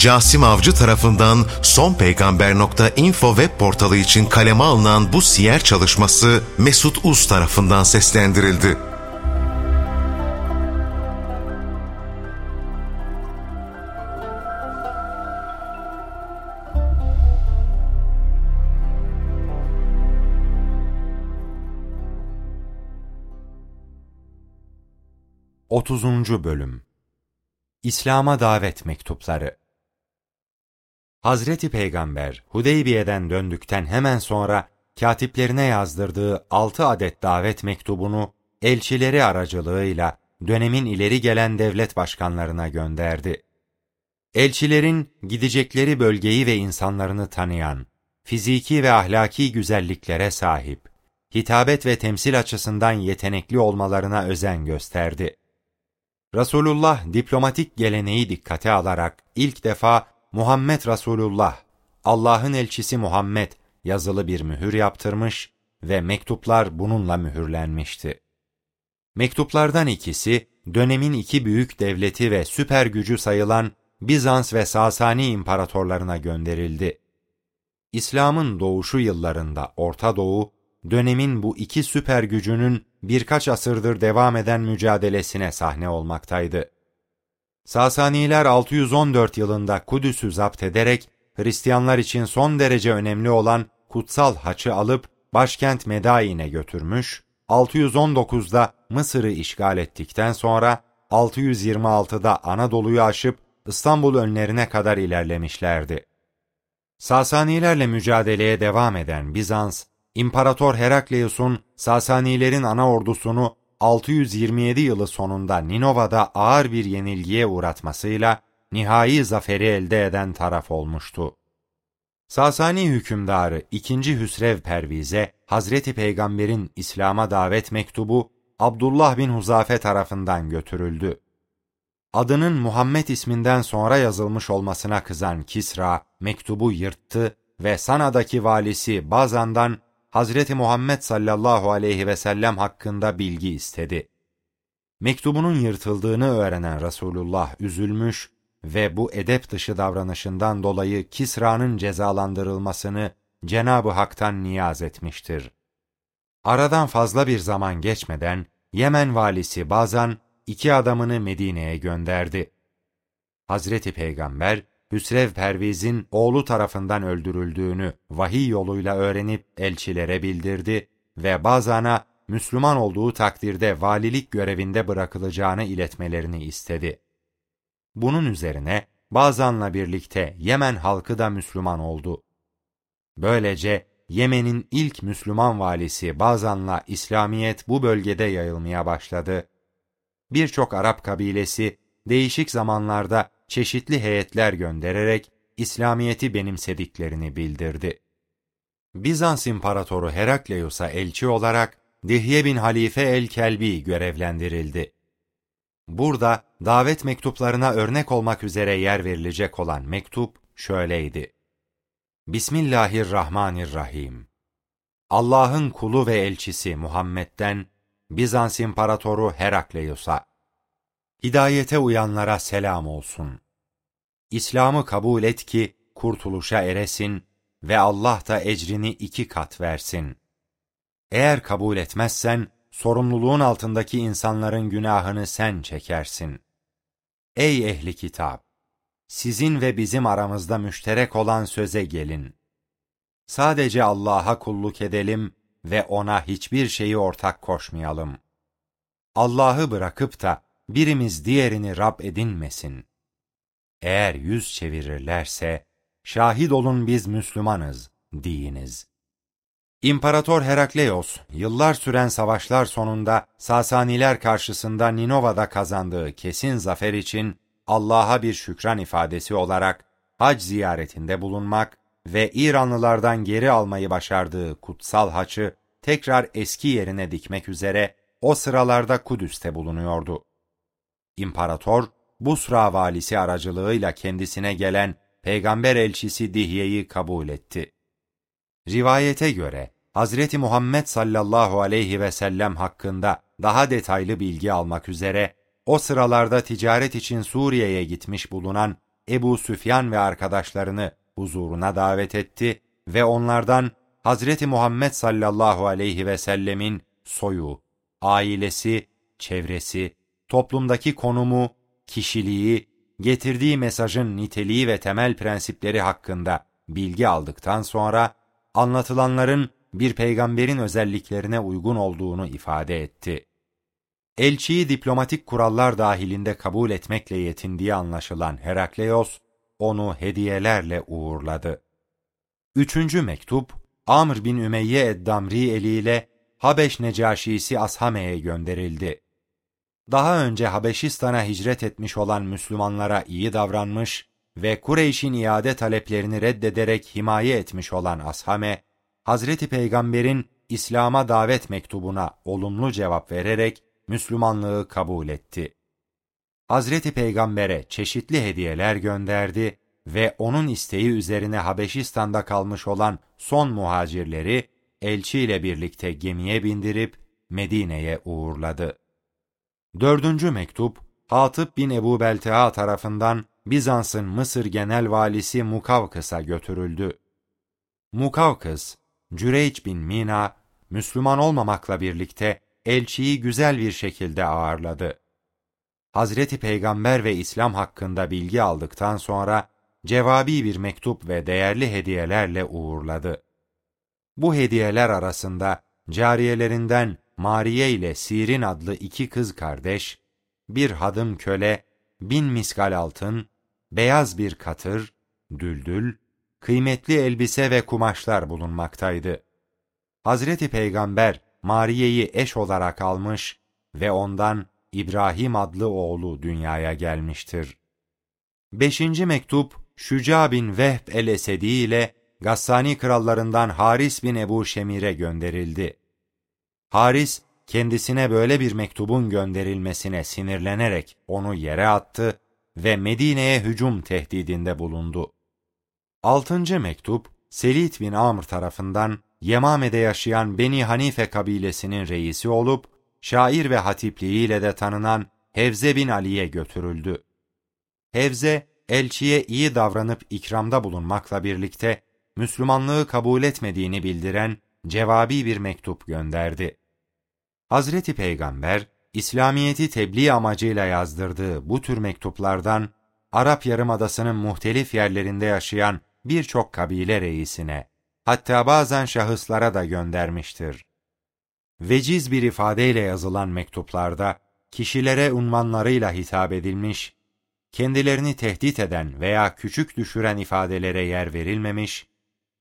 Casim Avcı tarafından sonpeygamber.info web portalı için kaleme alınan bu siyer çalışması Mesut Uz tarafından seslendirildi. Otuzuncu Bölüm İslam'a Davet Mektupları Hazreti Peygamber Hudeybiye'den döndükten hemen sonra katiplerine yazdırdığı altı adet davet mektubunu elçileri aracılığıyla dönemin ileri gelen devlet başkanlarına gönderdi. Elçilerin gidecekleri bölgeyi ve insanlarını tanıyan, fiziki ve ahlaki güzelliklere sahip, hitabet ve temsil açısından yetenekli olmalarına özen gösterdi. Resulullah diplomatik geleneği dikkate alarak ilk defa Muhammed Resulullah, Allah'ın elçisi Muhammed yazılı bir mühür yaptırmış ve mektuplar bununla mühürlenmişti. Mektuplardan ikisi dönemin iki büyük devleti ve süper gücü sayılan Bizans ve Sasani imparatorlarına gönderildi. İslam'ın doğuşu yıllarında Orta Doğu, dönemin bu iki süper gücünün birkaç asırdır devam eden mücadelesine sahne olmaktaydı. Sasaniler 614 yılında Kudüs'ü zapt ederek Hristiyanlar için son derece önemli olan kutsal haçı alıp başkent Medain'e götürmüş, 619'da Mısır'ı işgal ettikten sonra 626'da Anadolu'yu aşıp İstanbul önlerine kadar ilerlemişlerdi. Sasanilerle mücadeleye devam eden Bizans, İmparator Herakleios'un Sasanilerin ana ordusunu 627 yılı sonunda Ninova'da ağır bir yenilgiye uğratmasıyla nihai zaferi elde eden taraf olmuştu. Sasani hükümdarı 2. Hüsrev Pervize, Hazreti Peygamber'in İslam'a davet mektubu Abdullah bin Huzafe tarafından götürüldü. Adının Muhammed isminden sonra yazılmış olmasına kızan Kisra, mektubu yırttı ve Sana'daki valisi Bazan'dan Hazreti Muhammed sallallahu aleyhi ve sellem hakkında bilgi istedi. Mektubunun yırtıldığını öğrenen Resulullah üzülmüş ve bu edep dışı davranışından dolayı Kisra'nın cezalandırılmasını Cenab-ı Hak'tan niyaz etmiştir. Aradan fazla bir zaman geçmeden Yemen valisi Bazan iki adamını Medine'ye gönderdi. Hazreti Peygamber Hüsrev Perviz'in oğlu tarafından öldürüldüğünü vahiy yoluyla öğrenip elçilere bildirdi ve Bazan'a Müslüman olduğu takdirde valilik görevinde bırakılacağını iletmelerini istedi. Bunun üzerine Bazan'la birlikte Yemen halkı da Müslüman oldu. Böylece Yemen'in ilk Müslüman valisi Bazan'la İslamiyet bu bölgede yayılmaya başladı. Birçok Arap kabilesi değişik zamanlarda çeşitli heyetler göndererek İslamiyet'i benimsediklerini bildirdi. Bizans İmparatoru Herakleios'a elçi olarak Dihye bin Halife el-Kelbi görevlendirildi. Burada davet mektuplarına örnek olmak üzere yer verilecek olan mektup şöyleydi. Bismillahirrahmanirrahim. Allah'ın kulu ve elçisi Muhammed'den Bizans İmparatoru Herakleios'a Hidayete uyanlara selam olsun. İslam'ı kabul et ki kurtuluşa eresin ve Allah da ecrini iki kat versin. Eğer kabul etmezsen, sorumluluğun altındaki insanların günahını sen çekersin. Ey ehli kitap! Sizin ve bizim aramızda müşterek olan söze gelin. Sadece Allah'a kulluk edelim ve O'na hiçbir şeyi ortak koşmayalım. Allah'ı bırakıp da birimiz diğerini Rab edinmesin. Eğer yüz çevirirlerse, şahit olun biz Müslümanız, deyiniz. İmparator Herakleios, yıllar süren savaşlar sonunda Sasaniler karşısında Ninova'da kazandığı kesin zafer için Allah'a bir şükran ifadesi olarak hac ziyaretinde bulunmak ve İranlılardan geri almayı başardığı kutsal haçı tekrar eski yerine dikmek üzere o sıralarda Kudüs'te bulunuyordu. İmparator, Busra valisi aracılığıyla kendisine gelen peygamber elçisi Dihye'yi kabul etti. Rivayete göre Hazreti Muhammed sallallahu aleyhi ve sellem hakkında daha detaylı bilgi almak üzere o sıralarda ticaret için Suriye'ye gitmiş bulunan Ebu Süfyan ve arkadaşlarını huzuruna davet etti ve onlardan Hazreti Muhammed sallallahu aleyhi ve sellemin soyu, ailesi, çevresi, toplumdaki konumu, kişiliği, getirdiği mesajın niteliği ve temel prensipleri hakkında bilgi aldıktan sonra anlatılanların bir peygamberin özelliklerine uygun olduğunu ifade etti. Elçiyi diplomatik kurallar dahilinde kabul etmekle yetindiği anlaşılan Herakleios, onu hediyelerle uğurladı. Üçüncü mektup, Amr bin Ümeyye Eddamri eliyle Habeş Necaşisi Ashame'ye gönderildi. Daha önce Habeşistan'a hicret etmiş olan Müslümanlara iyi davranmış ve Kureyş'in iade taleplerini reddederek himaye etmiş olan Ashame, Hazreti Peygamber'in İslam'a davet mektubuna olumlu cevap vererek Müslümanlığı kabul etti. Hazreti Peygamber'e çeşitli hediyeler gönderdi ve onun isteği üzerine Habeşistan'da kalmış olan son muhacirleri elçiyle birlikte gemiye bindirip Medine'ye uğurladı. Dördüncü mektup, Hatip bin Ebu Beltea tarafından Bizans'ın Mısır genel valisi Mukavkıs'a götürüldü. Mukavkıs, Cüreyç bin Mina, Müslüman olmamakla birlikte elçiyi güzel bir şekilde ağırladı. Hazreti Peygamber ve İslam hakkında bilgi aldıktan sonra cevabi bir mektup ve değerli hediyelerle uğurladı. Bu hediyeler arasında cariyelerinden Mariye ile Sirin adlı iki kız kardeş, bir hadım köle, bin miskal altın, beyaz bir katır, düldül, kıymetli elbise ve kumaşlar bulunmaktaydı. Hazreti Peygamber Mariye'yi eş olarak almış ve ondan İbrahim adlı oğlu dünyaya gelmiştir. Beşinci mektup, Şüca bin Vehb el-Esedi ile Gassani krallarından Haris bin Ebu Şemir'e gönderildi. Haris, kendisine böyle bir mektubun gönderilmesine sinirlenerek onu yere attı ve Medine'ye hücum tehdidinde bulundu. Altıncı mektup, Selit bin Amr tarafından Yemame'de yaşayan Beni Hanife kabilesinin reisi olup, şair ve hatipliğiyle de tanınan Hevze bin Ali'ye götürüldü. Hevze, elçiye iyi davranıp ikramda bulunmakla birlikte, Müslümanlığı kabul etmediğini bildiren cevabi bir mektup gönderdi. Hazreti Peygamber, İslamiyet'i tebliğ amacıyla yazdırdığı bu tür mektuplardan, Arap Yarımadası'nın muhtelif yerlerinde yaşayan birçok kabile reisine, hatta bazen şahıslara da göndermiştir. Veciz bir ifadeyle yazılan mektuplarda, kişilere unvanlarıyla hitap edilmiş, kendilerini tehdit eden veya küçük düşüren ifadelere yer verilmemiş,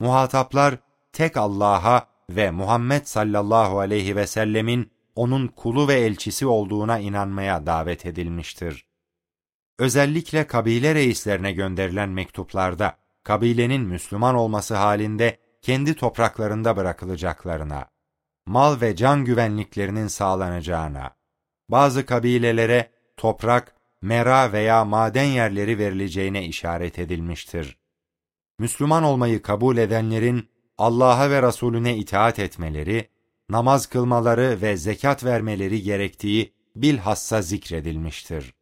muhataplar tek Allah'a ve Muhammed sallallahu aleyhi ve sellemin onun kulu ve elçisi olduğuna inanmaya davet edilmiştir. Özellikle kabile reislerine gönderilen mektuplarda kabilenin Müslüman olması halinde kendi topraklarında bırakılacaklarına, mal ve can güvenliklerinin sağlanacağına, bazı kabilelere toprak, mera veya maden yerleri verileceğine işaret edilmiştir. Müslüman olmayı kabul edenlerin Allah'a ve Resulüne itaat etmeleri, namaz kılmaları ve zekat vermeleri gerektiği bilhassa zikredilmiştir.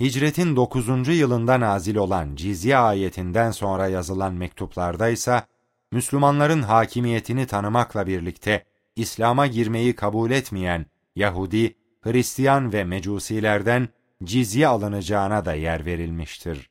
Hicretin 9. yılında nazil olan cizye ayetinden sonra yazılan mektuplarda ise Müslümanların hakimiyetini tanımakla birlikte İslam'a girmeyi kabul etmeyen Yahudi, Hristiyan ve Mecusilerden cizye alınacağına da yer verilmiştir.